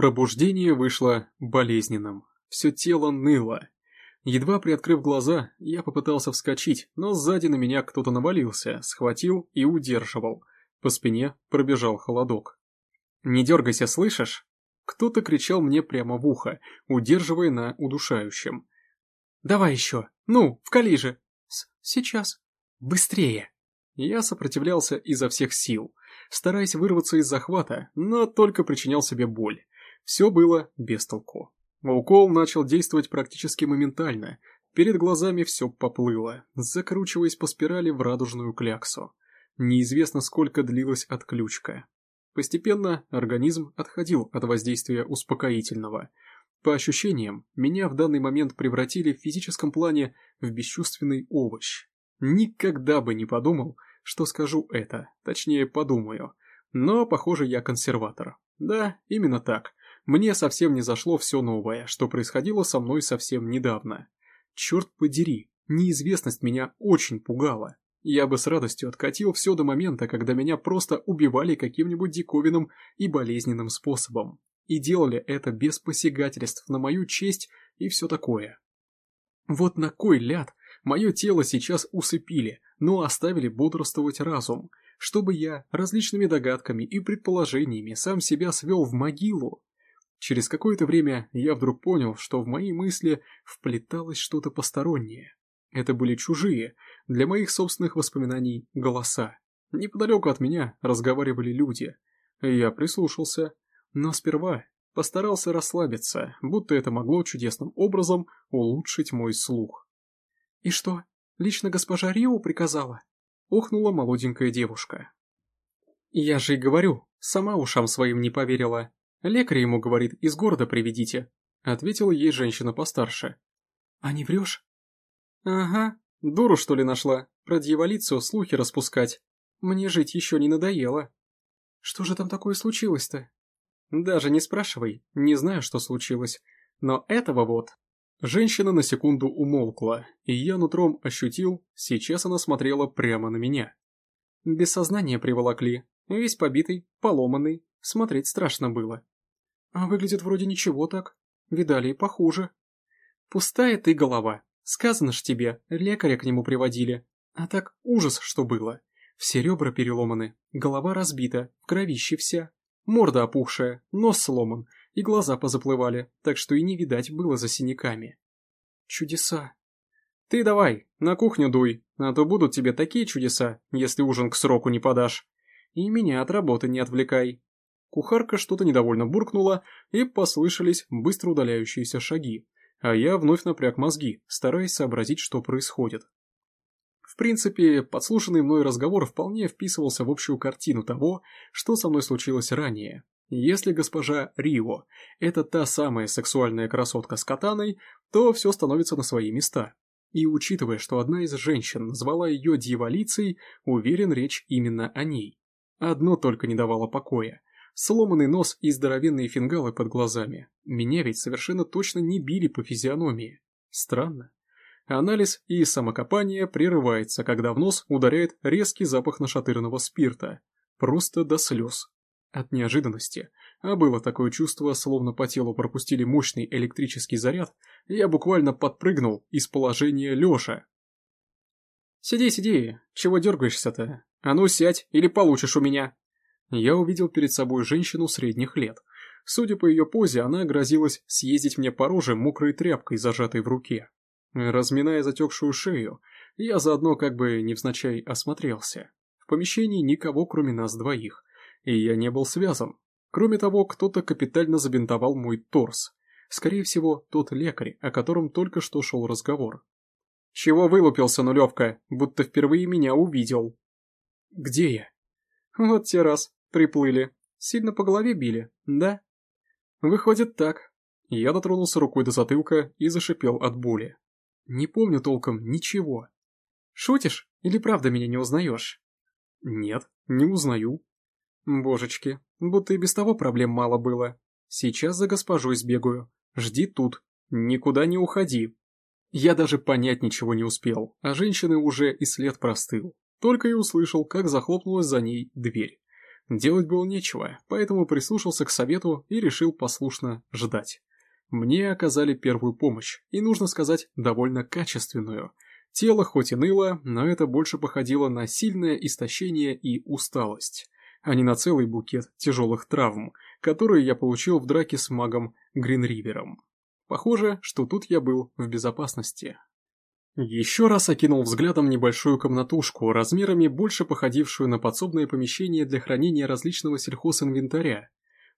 Пробуждение вышло болезненным. Все тело ныло. Едва приоткрыв глаза, я попытался вскочить, но сзади на меня кто-то навалился, схватил и удерживал. По спине пробежал холодок. «Не дергайся, слышишь?» Кто-то кричал мне прямо в ухо, удерживая на удушающем. «Давай еще! Ну, вкали же!» С «Сейчас! Быстрее!» Я сопротивлялся изо всех сил, стараясь вырваться из захвата, но только причинял себе боль. Все было без толку. Укол начал действовать практически моментально. Перед глазами все поплыло, закручиваясь по спирали в радужную кляксу. Неизвестно, сколько длилась отключка. Постепенно организм отходил от воздействия успокоительного. По ощущениям, меня в данный момент превратили в физическом плане в бесчувственный овощ. Никогда бы не подумал, что скажу это, точнее подумаю. Но, похоже, я консерватор. Да, именно так. Мне совсем не зашло все новое, что происходило со мной совсем недавно. Черт подери, неизвестность меня очень пугала. Я бы с радостью откатил все до момента, когда меня просто убивали каким-нибудь диковинным и болезненным способом. И делали это без посягательств на мою честь и все такое. Вот на кой ляд мое тело сейчас усыпили, но оставили бодрствовать разум, чтобы я различными догадками и предположениями сам себя свел в могилу. Через какое-то время я вдруг понял, что в мои мысли вплеталось что-то постороннее. Это были чужие, для моих собственных воспоминаний, голоса. Неподалеку от меня разговаривали люди. Я прислушался, но сперва постарался расслабиться, будто это могло чудесным образом улучшить мой слух. «И что, лично госпожа Рио приказала?» — ухнула молоденькая девушка. «Я же и говорю, сама ушам своим не поверила. Лекарь ему говорит, из города приведите», — ответила ей женщина постарше. «А не врешь?» «Ага, дуру что ли нашла, про дьяволицу слухи распускать. Мне жить еще не надоело». «Что же там такое случилось-то?» «Даже не спрашивай, не знаю, что случилось. Но этого вот...» Женщина на секунду умолкла, и я нутром ощутил, сейчас она смотрела прямо на меня. Без сознания приволокли, весь побитый, поломанный, смотреть страшно было. А выглядит вроде ничего так, видали и похуже. Пустая ты голова, Сказано ж тебе, лекаря к нему приводили. А так ужас, что было. Все ребра переломаны, голова разбита, в кровище вся. Морда опухшая, нос сломан, и глаза позаплывали, так что и не видать было за синяками. Чудеса. Ты давай, на кухню дуй, а то будут тебе такие чудеса, если ужин к сроку не подашь. И меня от работы не отвлекай. Кухарка что-то недовольно буркнула, и послышались быстро удаляющиеся шаги а я вновь напряг мозги, стараясь сообразить, что происходит. В принципе, подслушанный мной разговор вполне вписывался в общую картину того, что со мной случилось ранее. Если госпожа Рио – это та самая сексуальная красотка с катаной, то все становится на свои места. И учитывая, что одна из женщин назвала ее дьяволицей, уверен, речь именно о ней. Одно только не давало покоя сломанный нос и здоровенные фингалы под глазами. Меня ведь совершенно точно не били по физиономии. Странно. Анализ и самокопание прерывается, когда в нос ударяет резкий запах нашатырного спирта. Просто до слез. От неожиданности, а было такое чувство, словно по телу пропустили мощный электрический заряд, я буквально подпрыгнул из положения лежа. «Сиди, сиди, чего дергаешься-то? А ну сядь, или получишь у меня!» Я увидел перед собой женщину средних лет. Судя по ее позе, она грозилась съездить мне по роже мокрой тряпкой, зажатой в руке. Разминая затекшую шею, я заодно как бы невзначай осмотрелся. В помещении никого, кроме нас двоих, и я не был связан. Кроме того, кто-то капитально забинтовал мой торс. Скорее всего, тот лекарь, о котором только что шел разговор. «Чего вылупился, нулевка, будто впервые меня увидел?» «Где я?» «Вот те раз. Приплыли. Сильно по голове били, да? Выходит так. Я дотронулся рукой до затылка и зашипел от боли. Не помню толком ничего. Шутишь? Или правда меня не узнаешь? Нет, не узнаю. Божечки, будто и без того проблем мало было. Сейчас за госпожой сбегаю. Жди тут. Никуда не уходи. Я даже понять ничего не успел, а женщины уже и след простыл. Только и услышал, как захлопнулась за ней дверь. Делать было нечего, поэтому прислушался к совету и решил послушно ждать. Мне оказали первую помощь, и, нужно сказать, довольно качественную. Тело хоть и ныло, но это больше походило на сильное истощение и усталость, а не на целый букет тяжелых травм, которые я получил в драке с магом Гринривером. Похоже, что тут я был в безопасности. Еще раз окинул взглядом небольшую комнатушку, размерами больше походившую на подсобное помещение для хранения различного сельхозинвентаря.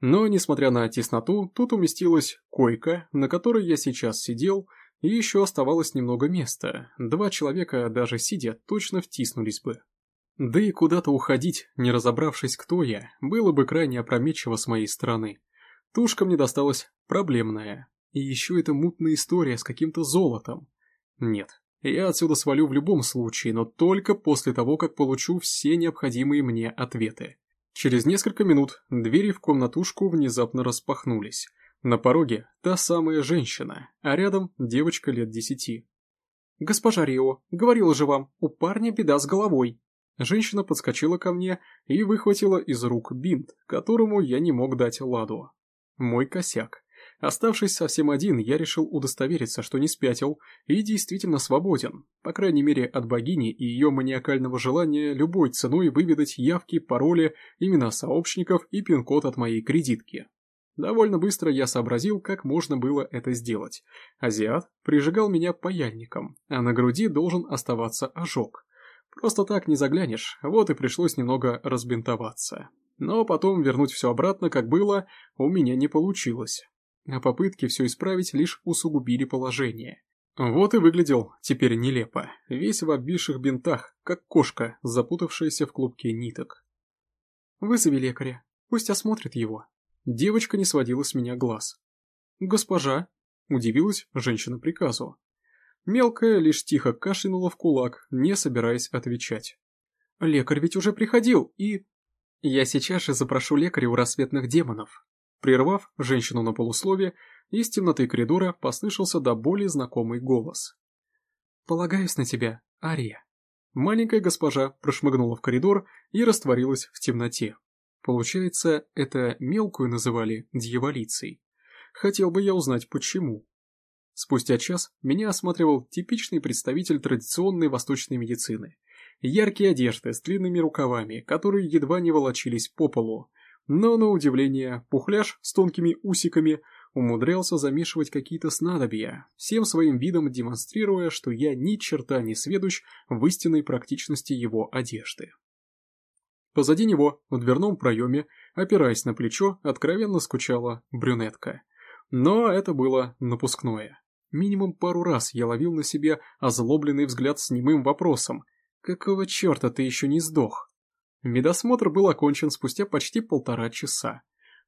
Но, несмотря на тесноту, тут уместилась койка, на которой я сейчас сидел, и еще оставалось немного места. Два человека, даже сидя, точно втиснулись бы. Да и куда-то уходить, не разобравшись, кто я, было бы крайне опрометчиво с моей стороны. Тушка мне досталась проблемная. И еще эта мутная история с каким-то золотом. Нет, я отсюда свалю в любом случае, но только после того, как получу все необходимые мне ответы. Через несколько минут двери в комнатушку внезапно распахнулись. На пороге та самая женщина, а рядом девочка лет десяти. «Госпожа Рио, говорила же вам, у парня беда с головой». Женщина подскочила ко мне и выхватила из рук бинт, которому я не мог дать ладу. Мой косяк. Оставшись совсем один, я решил удостовериться, что не спятил и действительно свободен, по крайней мере от богини и ее маниакального желания любой ценой выведать явки, пароли, имена сообщников и пин-код от моей кредитки. Довольно быстро я сообразил, как можно было это сделать. Азиат прижигал меня паяльником, а на груди должен оставаться ожог. Просто так не заглянешь, вот и пришлось немного разбинтоваться. Но потом вернуть все обратно, как было, у меня не получилось а попытки все исправить лишь усугубили положение. Вот и выглядел теперь нелепо, весь в обвисших бинтах, как кошка, запутавшаяся в клубке ниток. «Вызови лекаря, пусть осмотрит его». Девочка не сводила с меня глаз. «Госпожа», — удивилась женщина приказу. Мелкая лишь тихо кашлянула в кулак, не собираясь отвечать. «Лекарь ведь уже приходил, и...» «Я сейчас же запрошу лекаря у рассветных демонов», Прервав женщину на полуслове, из темноты коридора послышался до боли знакомый голос. «Полагаюсь на тебя, Ария». Маленькая госпожа прошмыгнула в коридор и растворилась в темноте. Получается, это мелкую называли дьяволицей. Хотел бы я узнать, почему. Спустя час меня осматривал типичный представитель традиционной восточной медицины. Яркие одежды с длинными рукавами, которые едва не волочились по полу, но, на удивление, пухляш с тонкими усиками умудрялся замешивать какие-то снадобья, всем своим видом демонстрируя, что я ни черта не сведущ в истинной практичности его одежды. Позади него, в дверном проеме, опираясь на плечо, откровенно скучала брюнетка. Но это было напускное. Минимум пару раз я ловил на себе озлобленный взгляд с немым вопросом «Какого черта ты еще не сдох?» Медосмотр был окончен спустя почти полтора часа.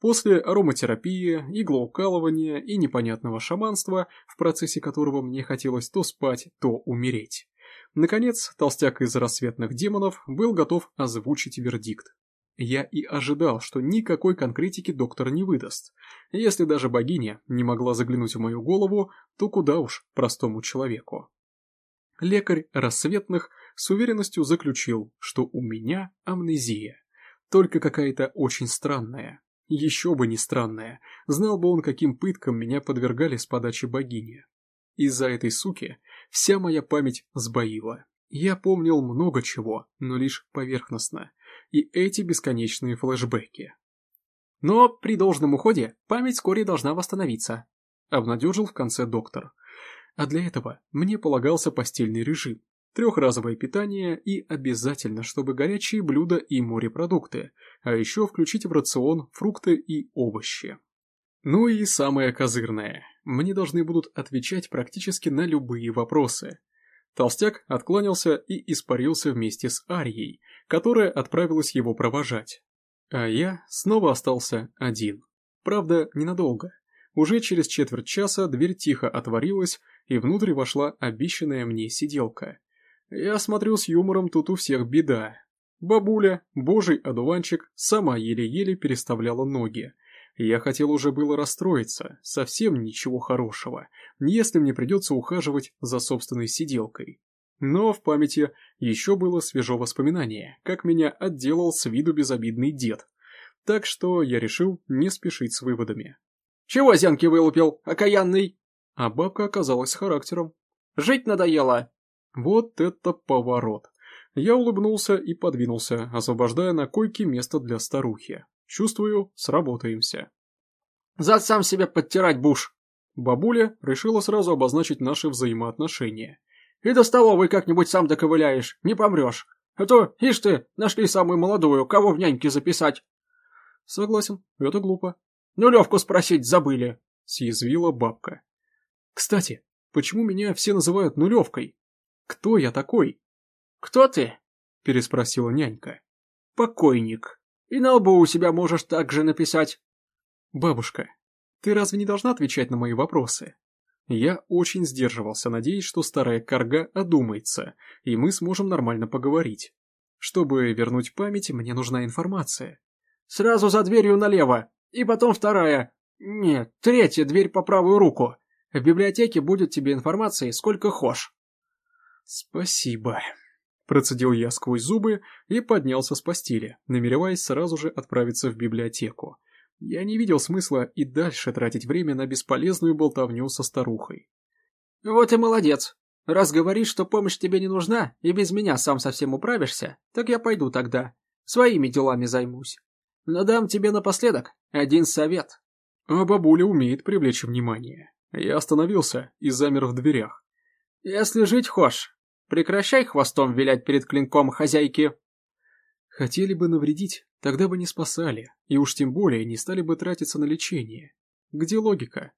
После ароматерапии, иглоукалывания и непонятного шаманства, в процессе которого мне хотелось то спать, то умереть. Наконец, толстяк из рассветных демонов был готов озвучить вердикт. Я и ожидал, что никакой конкретики доктор не выдаст. Если даже богиня не могла заглянуть в мою голову, то куда уж простому человеку. Лекарь рассветных с уверенностью заключил, что у меня амнезия. Только какая-то очень странная. Еще бы не странная. Знал бы он, каким пыткам меня подвергали с подачи богини. Из-за этой суки вся моя память сбоила. Я помнил много чего, но лишь поверхностно. И эти бесконечные флешбеки. Но при должном уходе память вскоре должна восстановиться. Обнадежил в конце доктор. А для этого мне полагался постельный режим трехразовое питание и обязательно, чтобы горячие блюда и морепродукты, а еще включить в рацион фрукты и овощи. Ну и самое козырное. Мне должны будут отвечать практически на любые вопросы. Толстяк откланялся и испарился вместе с Арией, которая отправилась его провожать. А я снова остался один. Правда, ненадолго. Уже через четверть часа дверь тихо отворилась, и внутрь вошла обещанная мне сиделка – я смотрю с юмором, тут у всех беда. Бабуля, божий одуванчик, сама еле-еле переставляла ноги. Я хотел уже было расстроиться, совсем ничего хорошего, если мне придется ухаживать за собственной сиделкой. Но в памяти еще было свежо воспоминание, как меня отделал с виду безобидный дед. Так что я решил не спешить с выводами. «Чего зенки вылупил, окаянный?» А бабка оказалась с характером. «Жить надоело!» Вот это поворот. Я улыбнулся и подвинулся, освобождая на койке место для старухи. Чувствую, сработаемся. «Зад сам себя подтирать буш!» Бабуля решила сразу обозначить наши взаимоотношения. «И до столовой как-нибудь сам доковыляешь, не помрешь. А то, ишь ты, нашли самую молодую, кого в няньки записать». «Согласен, это глупо». «Нулевку спросить забыли», — съязвила бабка. «Кстати, почему меня все называют нулевкой? Кто я такой?» «Кто ты?» — переспросила нянька. «Покойник. И на лбу у себя можешь так же написать». «Бабушка, ты разве не должна отвечать на мои вопросы?» Я очень сдерживался, надеясь, что старая корга одумается, и мы сможем нормально поговорить. Чтобы вернуть память, мне нужна информация. «Сразу за дверью налево, и потом вторая. Нет, третья дверь по правую руку. В библиотеке будет тебе информации сколько хошь». «Спасибо», — процедил я сквозь зубы и поднялся с постели, намереваясь сразу же отправиться в библиотеку. Я не видел смысла и дальше тратить время на бесполезную болтовню со старухой. «Вот и молодец. Раз говоришь, что помощь тебе не нужна, и без меня сам совсем управишься, так я пойду тогда. Своими делами займусь. Но дам тебе напоследок один совет». А бабуля умеет привлечь внимание. Я остановился и замер в дверях. «Если жить хочешь, прекращай хвостом вилять перед клинком хозяйки». Хотели бы навредить, тогда бы не спасали, и уж тем более не стали бы тратиться на лечение. Где логика?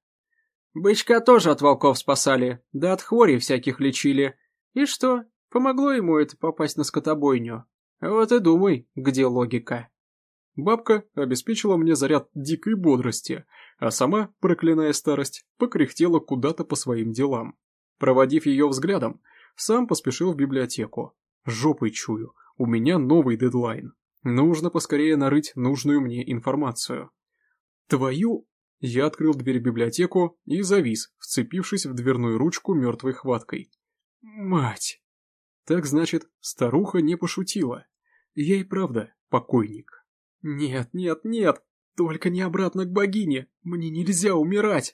Бычка тоже от волков спасали, да от хворей всяких лечили. И что, помогло ему это попасть на скотобойню? Вот и думай, где логика. Бабка обеспечила мне заряд дикой бодрости, а сама, проклиная старость, покряхтела куда-то по своим делам. Проводив ее взглядом, сам поспешил в библиотеку. Жопой чую, у меня новый дедлайн. Нужно поскорее нарыть нужную мне информацию. Твою... Я открыл дверь в библиотеку и завис, вцепившись в дверную ручку мертвой хваткой. Мать! Так значит, старуха не пошутила. Я и правда покойник. Нет, нет, нет, только не обратно к богине. Мне нельзя умирать.